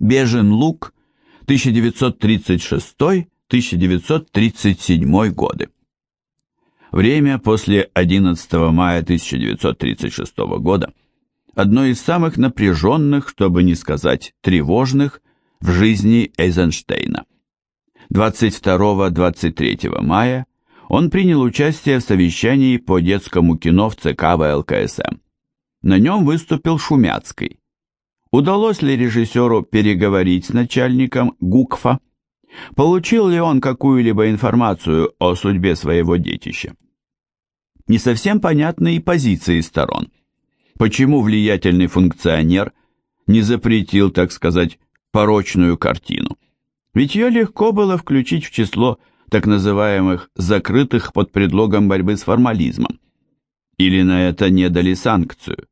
Бежен луг, 1936-1937 годы. Время после 11 мая 1936 года одно из самых напряженных, чтобы не сказать тревожных, в жизни Эйзенштейна. 22-23 мая он принял участие в совещании по детскому кино в ЦК ВЛКСМ. На нем выступил Шумяцкий. Удалось ли режиссеру переговорить с начальником ГУКФа? Получил ли он какую-либо информацию о судьбе своего детища? Не совсем понятны и позиции сторон. Почему влиятельный функционер не запретил, так сказать, порочную картину? Ведь ее легко было включить в число так называемых «закрытых под предлогом борьбы с формализмом». Или на это не дали санкцию?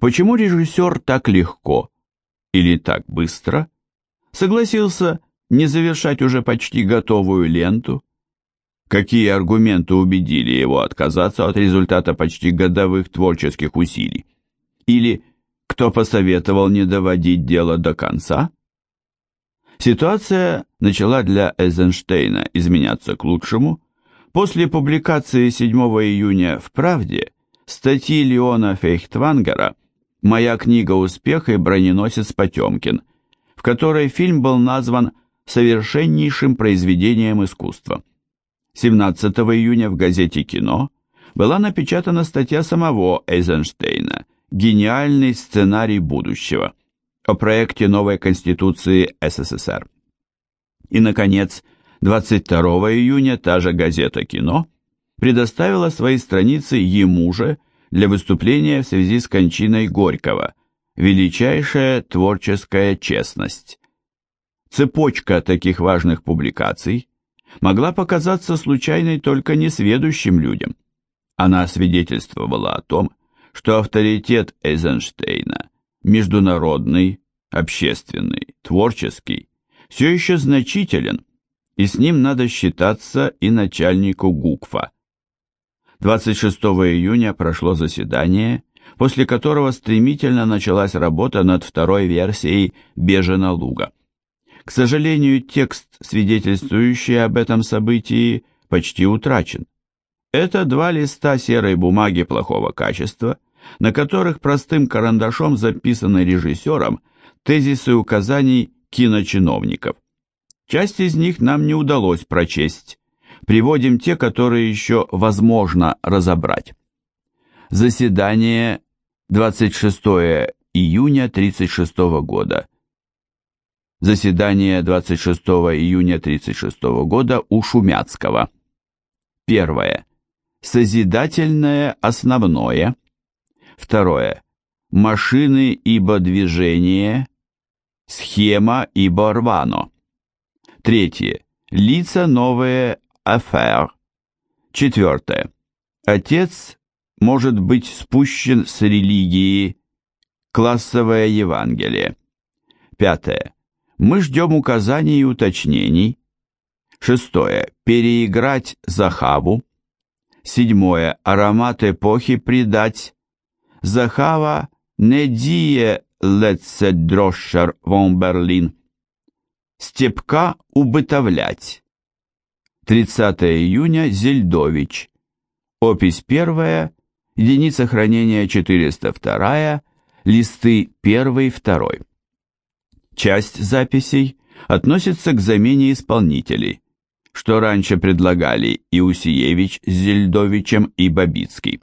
Почему режиссер так легко или так быстро согласился не завершать уже почти готовую ленту? Какие аргументы убедили его отказаться от результата почти годовых творческих усилий? Или кто посоветовал не доводить дело до конца? Ситуация начала для Эйзенштейна изменяться к лучшему после публикации 7 июня в «Правде» статьи Леона Фейхтвангера «Моя книга «Успех» и броненосец Потемкин», в которой фильм был назван совершеннейшим произведением искусства. 17 июня в газете «Кино» была напечатана статья самого Эйзенштейна «Гениальный сценарий будущего» о проекте новой Конституции СССР. И, наконец, 22 июня та же газета «Кино» предоставила свои страницы ему же для выступления в связи с кончиной Горького «Величайшая творческая честность». Цепочка таких важных публикаций могла показаться случайной только несведущим людям. Она свидетельствовала о том, что авторитет Эйзенштейна, международный, общественный, творческий, все еще значителен, и с ним надо считаться и начальнику ГУКФа. 26 июня прошло заседание, после которого стремительно началась работа над второй версией «Бежена луга». К сожалению, текст, свидетельствующий об этом событии, почти утрачен. Это два листа серой бумаги плохого качества, на которых простым карандашом записаны режиссером тезисы указаний киночиновников. Часть из них нам не удалось прочесть, Приводим те, которые еще возможно разобрать. Заседание 26 июня 36 года. Заседание 26 июня 36 года у Шумяцкого. Первое. Созидательное основное. Второе. Машины ибо движение. Схема ибо рвано. Третье. Лица новые affaire. Четвертое. Отец может быть спущен с религии. Классовое Евангелие. Пятое. Мы ждем указаний и уточнений. Шестое. Переиграть Захаву. Седьмое. Аромат эпохи придать. Захава не дие лецедрошер вон Берлин. Степка убытовлять. 30 июня Зельдович. Опись первая, единица хранения 402, листы 1-2. Часть записей относится к замене исполнителей, что раньше предлагали Иусиевич с Зельдовичем и Бабицкий.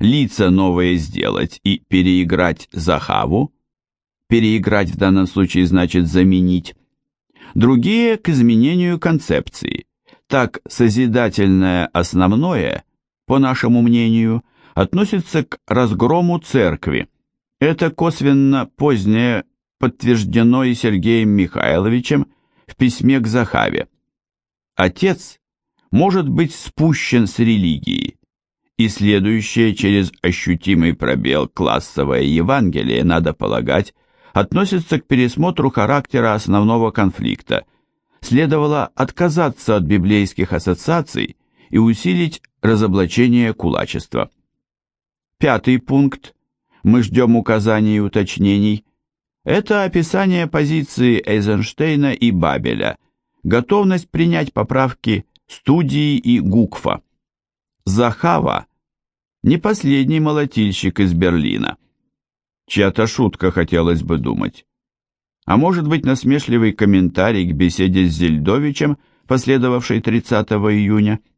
Лица новые сделать и переиграть Захаву, переиграть в данном случае значит заменить, другие к изменению концепции, так, созидательное основное, по нашему мнению, относится к разгрому церкви. Это косвенно позднее подтверждено и Сергеем Михайловичем в письме к Захаве. Отец может быть спущен с религии, и следующее через ощутимый пробел классовое Евангелие, надо полагать, относится к пересмотру характера основного конфликта – следовало отказаться от библейских ассоциаций и усилить разоблачение кулачества. Пятый пункт. Мы ждем указаний и уточнений. Это описание позиции Эйзенштейна и Бабеля, готовность принять поправки студии и Гукфа. Захава – не последний молотильщик из Берлина. Чья-то шутка, хотелось бы думать. А может быть насмешливый комментарий к беседе с Зельдовичем, последовавшей 30 июня –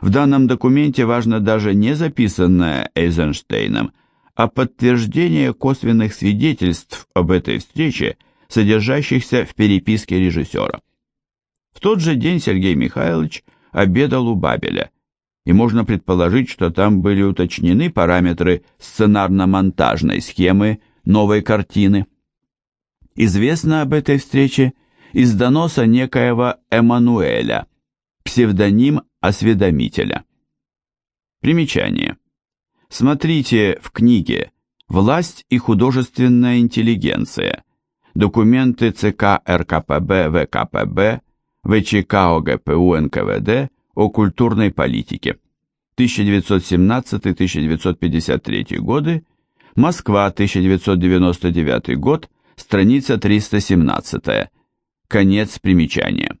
в данном документе важно даже не записанное Эйзенштейном, а подтверждение косвенных свидетельств об этой встрече, содержащихся в переписке режиссера. В тот же день Сергей Михайлович обедал у Бабеля, и можно предположить, что там были уточнены параметры сценарно-монтажной схемы новой картины. Известно об этой встрече из доноса некоего Эммануэля, псевдоним осведомителя. Примечание. Смотрите в книге «Власть и художественная интеллигенция. Документы ЦК РКПБ ВКПБ ВЧК ОГПУ НКВД о культурной политике. 1917-1953 годы. Москва, 1999 год. Страница 317. Конец примечания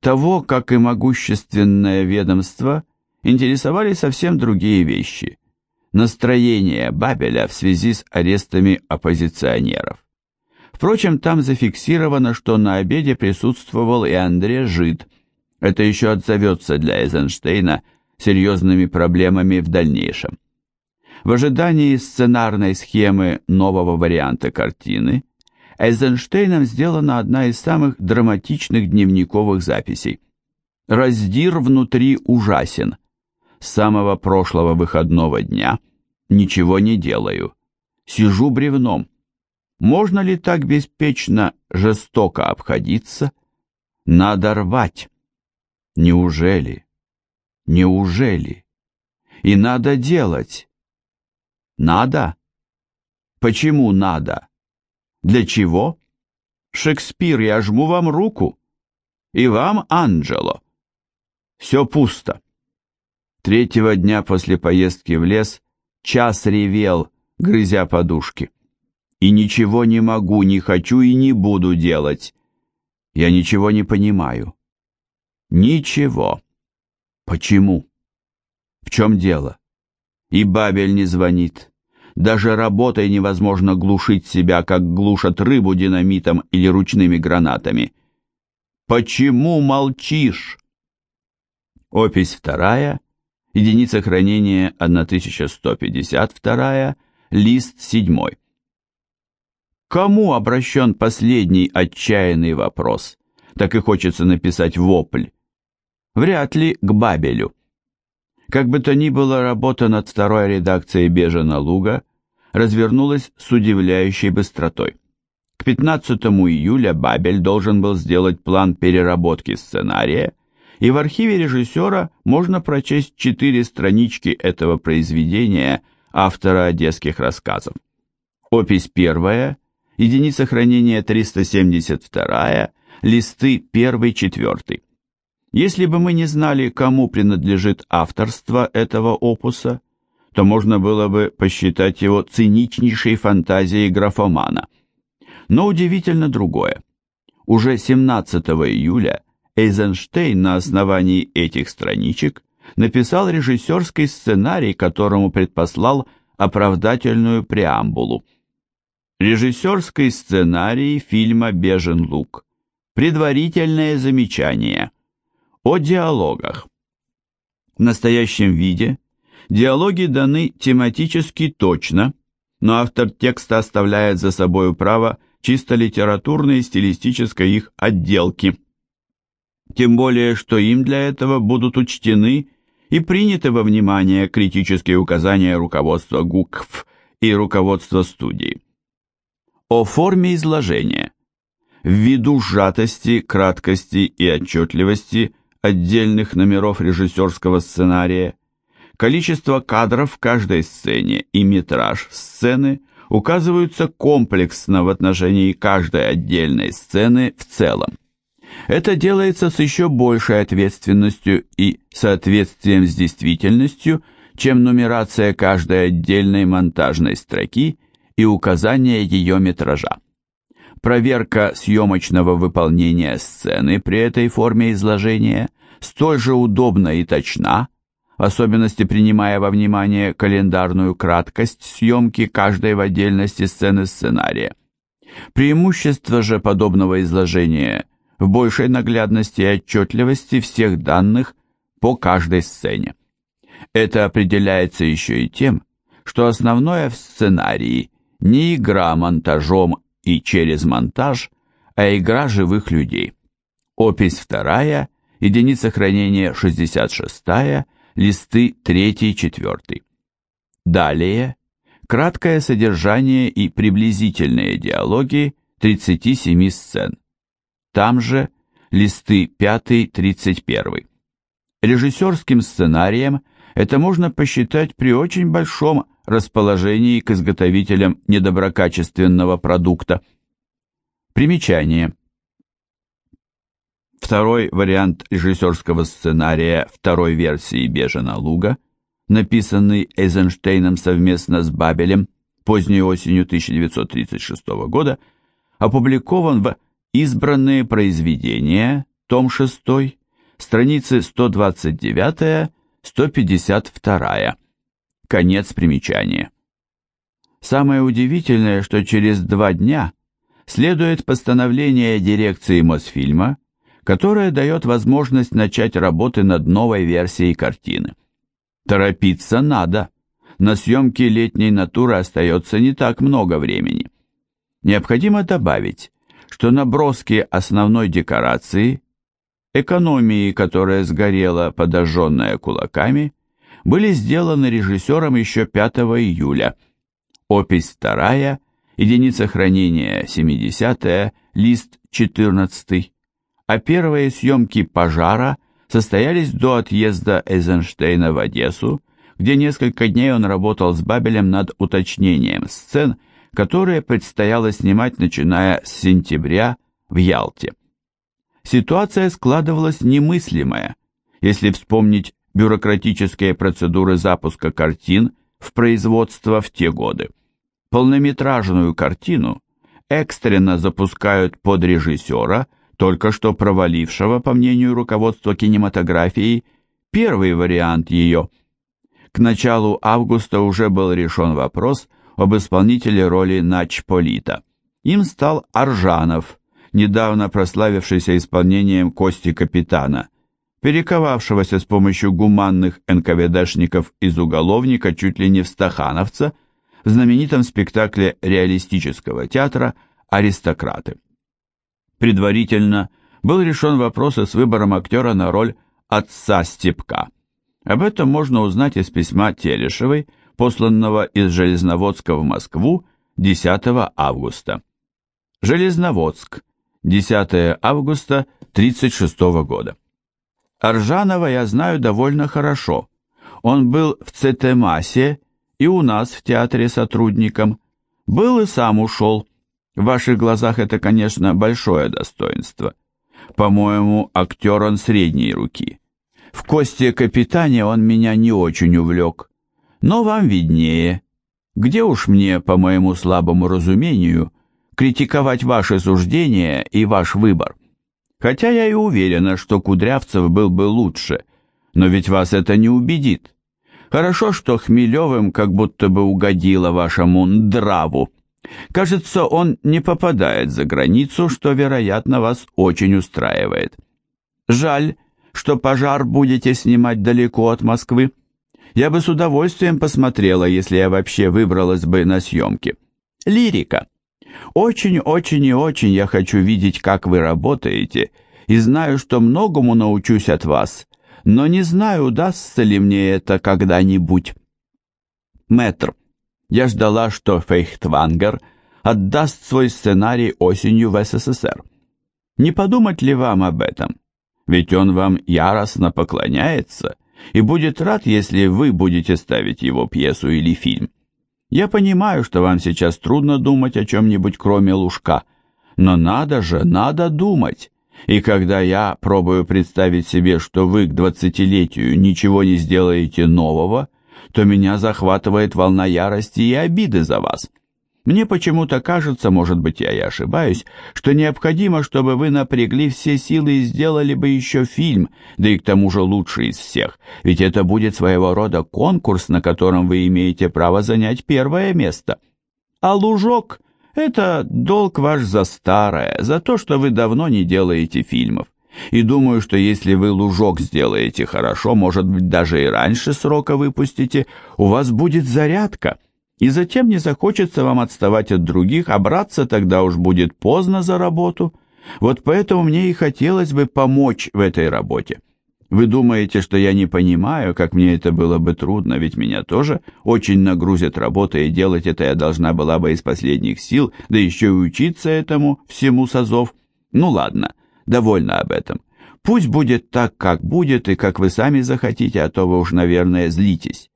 того, как и могущественное ведомство, интересовали совсем другие вещи. Настроение Бабеля в связи с арестами оппозиционеров. Впрочем, там зафиксировано, что на обеде присутствовал и Андрей Жид. Это еще отзовется для Эйзенштейна серьезными проблемами в дальнейшем. В ожидании сценарной схемы нового варианта картины Эйзенштейном сделана одна из самых драматичных дневниковых записей. Раздир внутри ужасен. С самого прошлого выходного дня ничего не делаю. Сижу бревном. Можно ли так беспечно, жестоко обходиться? Надо рвать. Неужели? Неужели? И надо делать. Надо? Почему надо? Для чего? Шекспир, я жму вам руку. И вам, Анджело. Все пусто. Третьего дня после поездки в лес час ревел, грызя подушки. И ничего не могу, не хочу и не буду делать. Я ничего не понимаю. Ничего. Почему? В чем дело? И Бабель не звонит. Даже работой невозможно глушить себя, как глушат рыбу динамитом или ручными гранатами. Почему молчишь? Опись вторая, единица хранения 1152, лист седьмой. Кому обращен последний отчаянный вопрос? Так и хочется написать вопль. Вряд ли к Бабелю. Как бы то ни было, работа над второй редакцией «Бежена луга» развернулась с удивляющей быстротой. К 15 июля Бабель должен был сделать план переработки сценария, и в архиве режиссера можно прочесть четыре странички этого произведения автора одесских рассказов. Опись первая, единица хранения 372, листы 1-4. Если бы мы не знали, кому принадлежит авторство этого опуса, то можно было бы посчитать его циничнейшей фантазией графомана. Но удивительно другое. Уже 17 июля Эйзенштейн на основании этих страничек написал режиссерский сценарий, которому предпослал оправдательную преамбулу. Режиссерский сценарий фильма «Бежен лук». Предварительное замечание – о диалогах. В настоящем виде диалоги даны тематически точно, но автор текста оставляет за собой право чисто литературной и стилистической их отделки. Тем более, что им для этого будут учтены и приняты во внимание критические указания руководства ГУКФ и руководства студии. О форме изложения. Ввиду сжатости, краткости и отчетливости отдельных номеров режиссерского сценария, количество кадров в каждой сцене и метраж сцены указываются комплексно в отношении каждой отдельной сцены в целом. Это делается с еще большей ответственностью и соответствием с действительностью, чем нумерация каждой отдельной монтажной строки и указание ее метража. Проверка съемочного выполнения сцены при этой форме изложения столь же удобна и точна, в особенности принимая во внимание календарную краткость съемки каждой в отдельности сцены сценария. Преимущество же подобного изложения в большей наглядности и отчетливости всех данных по каждой сцене. Это определяется еще и тем, что основное в сценарии не игра монтажом и через монтаж, а игра живых людей. Опись вторая, единица хранения 66, листы 3-4. Далее краткое содержание и приблизительные диалоги 37 сцен. Там же листы 5-31. Режиссерским сценарием это можно посчитать при очень большом расположении к изготовителям недоброкачественного продукта. Примечание. Второй вариант режиссерского сценария второй версии «Бежена луга», написанный Эйзенштейном совместно с Бабелем поздней осенью 1936 года, опубликован в «Избранные произведения», том 6, страницы 129-152. Конец примечания. Самое удивительное, что через два дня следует постановление дирекции Мосфильма, которое дает возможность начать работы над новой версией картины. Торопиться надо. На съемки летней натуры остается не так много времени. Необходимо добавить, что наброски основной декорации, экономии, которая сгорела, подожженная кулаками, были сделаны режиссером еще 5 июля. Опись 2, единица хранения 70, лист 14, а первые съемки «Пожара» состоялись до отъезда Эйзенштейна в Одессу, где несколько дней он работал с Бабелем над уточнением сцен, которые предстояло снимать начиная с сентября в Ялте. Ситуация складывалась немыслимая, если вспомнить бюрократические процедуры запуска картин в производство в те годы. Полнометражную картину экстренно запускают под режиссера, только что провалившего, по мнению руководства кинематографии, первый вариант ее. К началу августа уже был решен вопрос об исполнителе роли Начполита. Им стал Аржанов, недавно прославившийся исполнением Кости Капитана – перековавшегося с помощью гуманных НКВДшников из уголовника чуть ли не в стахановца в знаменитом спектакле реалистического театра «Аристократы». Предварительно был решен вопрос с выбором актера на роль отца Степка. Об этом можно узнать из письма Телешевой, посланного из Железноводска в Москву 10 августа. Железноводск, 10 августа 1936 года. Аржанова я знаю довольно хорошо. Он был в ЦТМАСе и у нас в театре сотрудником. Был и сам ушел. В ваших глазах это, конечно, большое достоинство. По-моему, актер он средней руки. В Косте Капитане он меня не очень увлек. Но вам виднее. Где уж мне, по моему слабому разумению, критиковать ваши суждения и ваш выбор? Хотя я и уверена, что Кудрявцев был бы лучше, но ведь вас это не убедит. Хорошо, что Хмелевым как будто бы угодило вашему нраву. Кажется, он не попадает за границу, что, вероятно, вас очень устраивает. Жаль, что пожар будете снимать далеко от Москвы. Я бы с удовольствием посмотрела, если я вообще выбралась бы на съемки. Лирика. Очень-очень и очень я хочу видеть, как вы работаете, и знаю, что многому научусь от вас, но не знаю, удастся ли мне это когда-нибудь. Мэтр, я ждала, что Фейхтвангер отдаст свой сценарий осенью в СССР. Не подумать ли вам об этом? Ведь он вам яростно поклоняется и будет рад, если вы будете ставить его пьесу или фильм. Я понимаю, что вам сейчас трудно думать о чем-нибудь кроме лужка, но надо же, надо думать. И когда я пробую представить себе, что вы к двадцатилетию ничего не сделаете нового, то меня захватывает волна ярости и обиды за вас. Мне почему-то кажется, может быть, я и ошибаюсь, что необходимо, чтобы вы напрягли все силы и сделали бы еще фильм, да и к тому же лучший из всех, ведь это будет своего рода конкурс, на котором вы имеете право занять первое место. А лужок – это долг ваш за старое, за то, что вы давно не делаете фильмов. И думаю, что если вы лужок сделаете хорошо, может быть, даже и раньше срока выпустите, у вас будет зарядка – и затем не захочется вам отставать от других, а браться тогда уж будет поздно за работу. Вот поэтому мне и хотелось бы помочь в этой работе. Вы думаете, что я не понимаю, как мне это было бы трудно, ведь меня тоже очень нагрузят работа, и делать это я должна была бы из последних сил, да еще и учиться этому всему созов. Ну ладно, довольно об этом. Пусть будет так, как будет, и как вы сами захотите, а то вы уж, наверное, злитесь.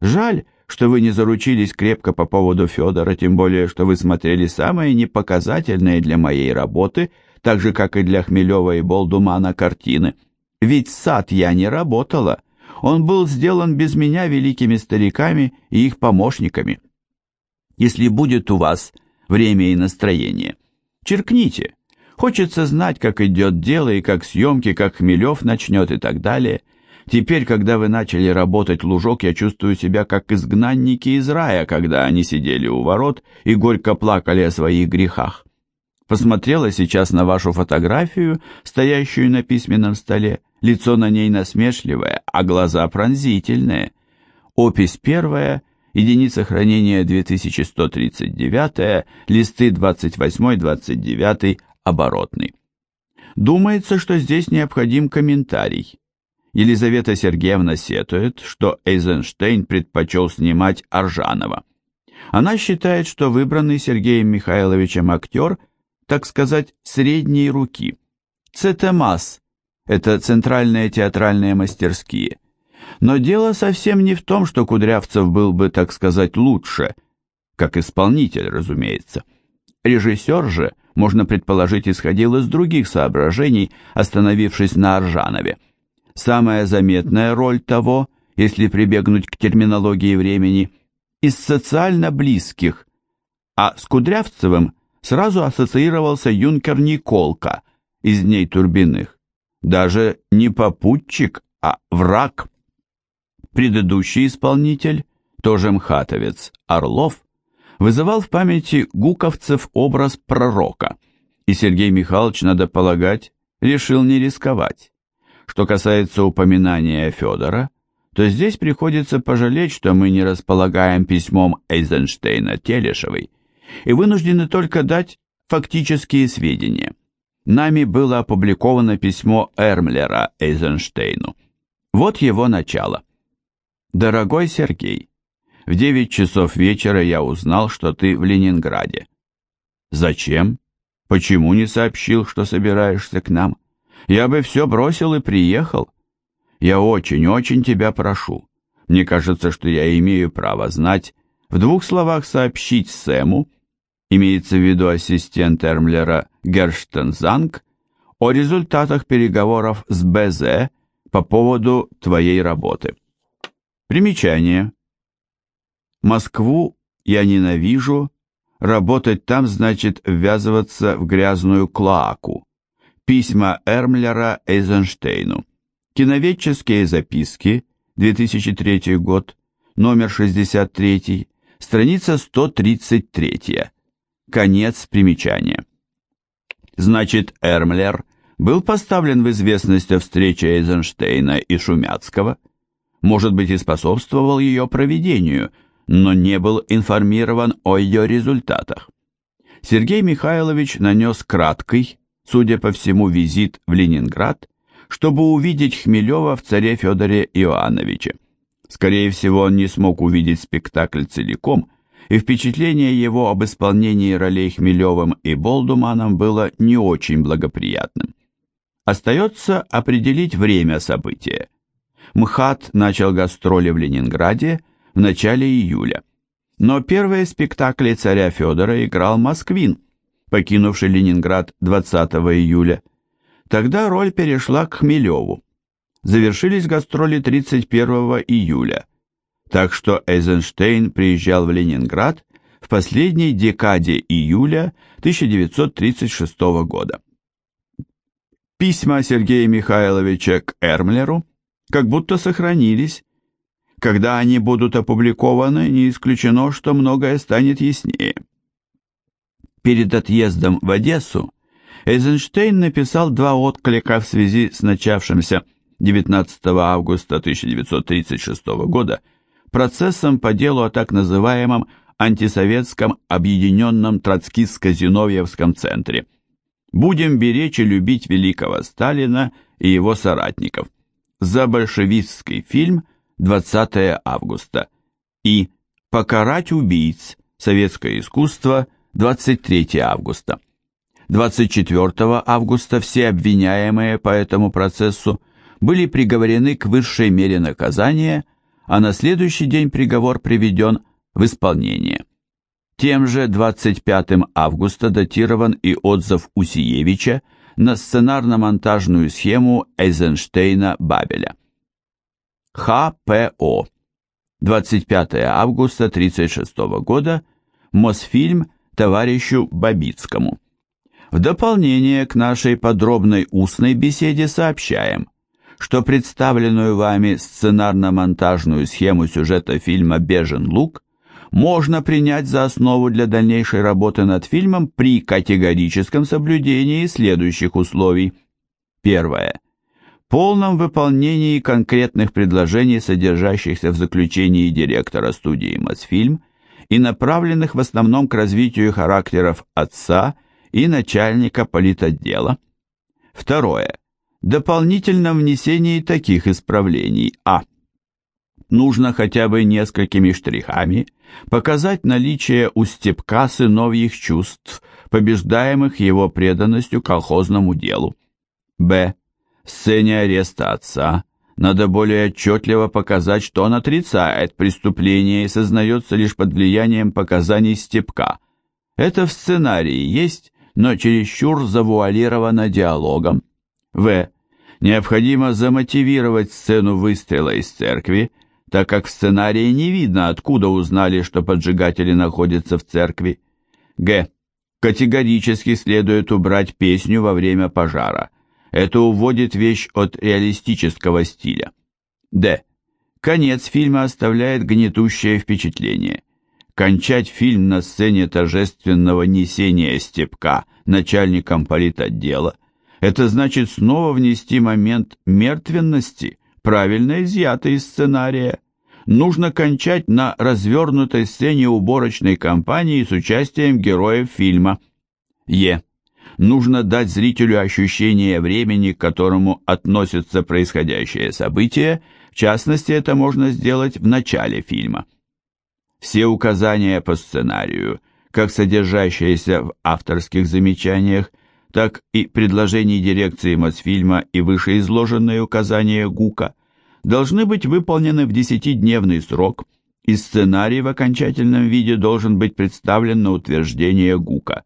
Жаль, что вы не заручились крепко по поводу Федора, тем более, что вы смотрели самые непоказательные для моей работы, так же, как и для Хмелева и Болдумана картины. Ведь сад я не работала. Он был сделан без меня великими стариками и их помощниками. Если будет у вас время и настроение, черкните. Хочется знать, как идет дело и как съемки, как Хмелев начнет и так далее – Теперь, когда вы начали работать лужок, я чувствую себя как изгнанники из рая, когда они сидели у ворот и горько плакали о своих грехах. Посмотрела сейчас на вашу фотографию, стоящую на письменном столе. Лицо на ней насмешливое, а глаза пронзительные. Опись первая, единица хранения 2139, листы 28-29, оборотный. Думается, что здесь необходим комментарий. Елизавета Сергеевна сетует, что Эйзенштейн предпочел снимать Аржанова. Она считает, что выбранный Сергеем Михайловичем актер, так сказать, средней руки. Цетемас – это центральные театральные мастерские. Но дело совсем не в том, что Кудрявцев был бы, так сказать, лучше, как исполнитель, разумеется. Режиссер же, можно предположить, исходил из других соображений, остановившись на Аржанове. Самая заметная роль того, если прибегнуть к терминологии времени, из социально близких, а с Кудрявцевым сразу ассоциировался юнкер Николка из «Дней Турбиных». Даже не попутчик, а враг. Предыдущий исполнитель, тоже мхатовец, Орлов, вызывал в памяти гуковцев образ пророка, и Сергей Михайлович, надо полагать, решил не рисковать. Что касается упоминания Федора, то здесь приходится пожалеть, что мы не располагаем письмом Эйзенштейна Телешевой и вынуждены только дать фактические сведения. Нами было опубликовано письмо Эрмлера Эйзенштейну. Вот его начало. «Дорогой Сергей, в 9 часов вечера я узнал, что ты в Ленинграде. Зачем? Почему не сообщил, что собираешься к нам? Я бы все бросил и приехал. Я очень-очень тебя прошу. Мне кажется, что я имею право знать, в двух словах сообщить Сэму, имеется в виду ассистент Эрмлера Герштензанг, о результатах переговоров с БЗ по поводу твоей работы. Примечание. Москву я ненавижу, работать там значит ввязываться в грязную клоаку. Письма Эрмлера Эйзенштейну. Киноведческие записки, 2003 год, номер 63, страница 133. Конец примечания. Значит, Эрмлер был поставлен в известность о встрече Эйзенштейна и Шумяцкого, может быть и способствовал ее проведению, но не был информирован о ее результатах. Сергей Михайлович нанес краткий, судя по всему, визит в Ленинград, чтобы увидеть Хмелева в царе Федоре Иоанновиче. Скорее всего, он не смог увидеть спектакль целиком, и впечатление его об исполнении ролей Хмелевым и Болдуманом было не очень благоприятным. Остается определить время события. МХАТ начал гастроли в Ленинграде в начале июля, но первые спектакли царя Федора играл Москвин – покинувший Ленинград 20 июля. Тогда роль перешла к Хмелеву. Завершились гастроли 31 июля, так что Эйзенштейн приезжал в Ленинград в последней декаде июля 1936 года. Письма Сергея Михайловича к Эрмлеру как будто сохранились. Когда они будут опубликованы, не исключено, что многое станет яснее. Перед отъездом в Одессу Эйзенштейн написал два отклика в связи с начавшимся 19 августа 1936 года процессом по делу о так называемом антисоветском объединенном троцкистско-зиновьевском центре. Будем беречь и любить великого Сталина и его соратников. За большевистский фильм 20 августа и Покарать убийц. Советское искусство 23 августа. 24 августа все обвиняемые по этому процессу были приговорены к высшей мере наказания, а на следующий день приговор приведен в исполнение. Тем же 25 августа датирован и отзыв Усиевича на сценарно-монтажную схему Эйзенштейна-Бабеля. ХПО. 25 августа 1936 года. Мосфильм товарищу Бабицкому. В дополнение к нашей подробной устной беседе сообщаем, что представленную вами сценарно-монтажную схему сюжета фильма «Бежен лук» можно принять за основу для дальнейшей работы над фильмом при категорическом соблюдении следующих условий. Первое. Полном выполнении конкретных предложений, содержащихся в заключении директора студии «Мосфильм» и направленных в основном к развитию характеров отца и начальника политотдела. Второе дополнительном внесении таких исправлений. А. Нужно хотя бы несколькими штрихами показать наличие у Степка сыновьих чувств, побеждаемых его преданностью колхозному делу. Б. В сцене ареста отца надо более отчетливо показать, что он отрицает преступление и сознается лишь под влиянием показаний Степка. Это в сценарии есть, но чересчур завуалировано диалогом. В. Необходимо замотивировать сцену выстрела из церкви, так как в сценарии не видно, откуда узнали, что поджигатели находятся в церкви. Г. Категорически следует убрать песню во время пожара. Это уводит вещь от реалистического стиля. Д. Конец фильма оставляет гнетущее впечатление. Кончать фильм на сцене торжественного несения степка начальником политотдела это значит снова внести момент мертвенности, правильно изъятый из сценария. Нужно кончать на развернутой сцене уборочной кампании с участием героев фильма. Е. Нужно дать зрителю ощущение времени, к которому относится происходящее событие, в частности, это можно сделать в начале фильма. Все указания по сценарию, как содержащиеся в авторских замечаниях, так и предложений дирекции Мосфильма и вышеизложенные указания ГУКа должны быть выполнены в десятидневный срок, и сценарий в окончательном виде должен быть представлен на утверждение ГУКа.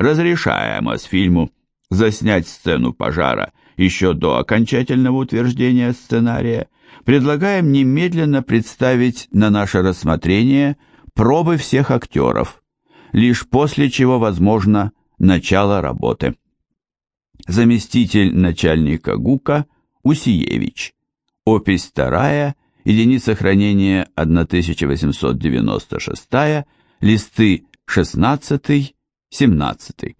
Разрешая Мосфильму заснять сцену пожара еще до окончательного утверждения сценария, предлагаем немедленно представить на наше рассмотрение пробы всех актеров, лишь после чего возможно Начало работы. Заместитель начальника ГУКа Усиевич. Опись 2, единица хранения 1896, листы 16, 17.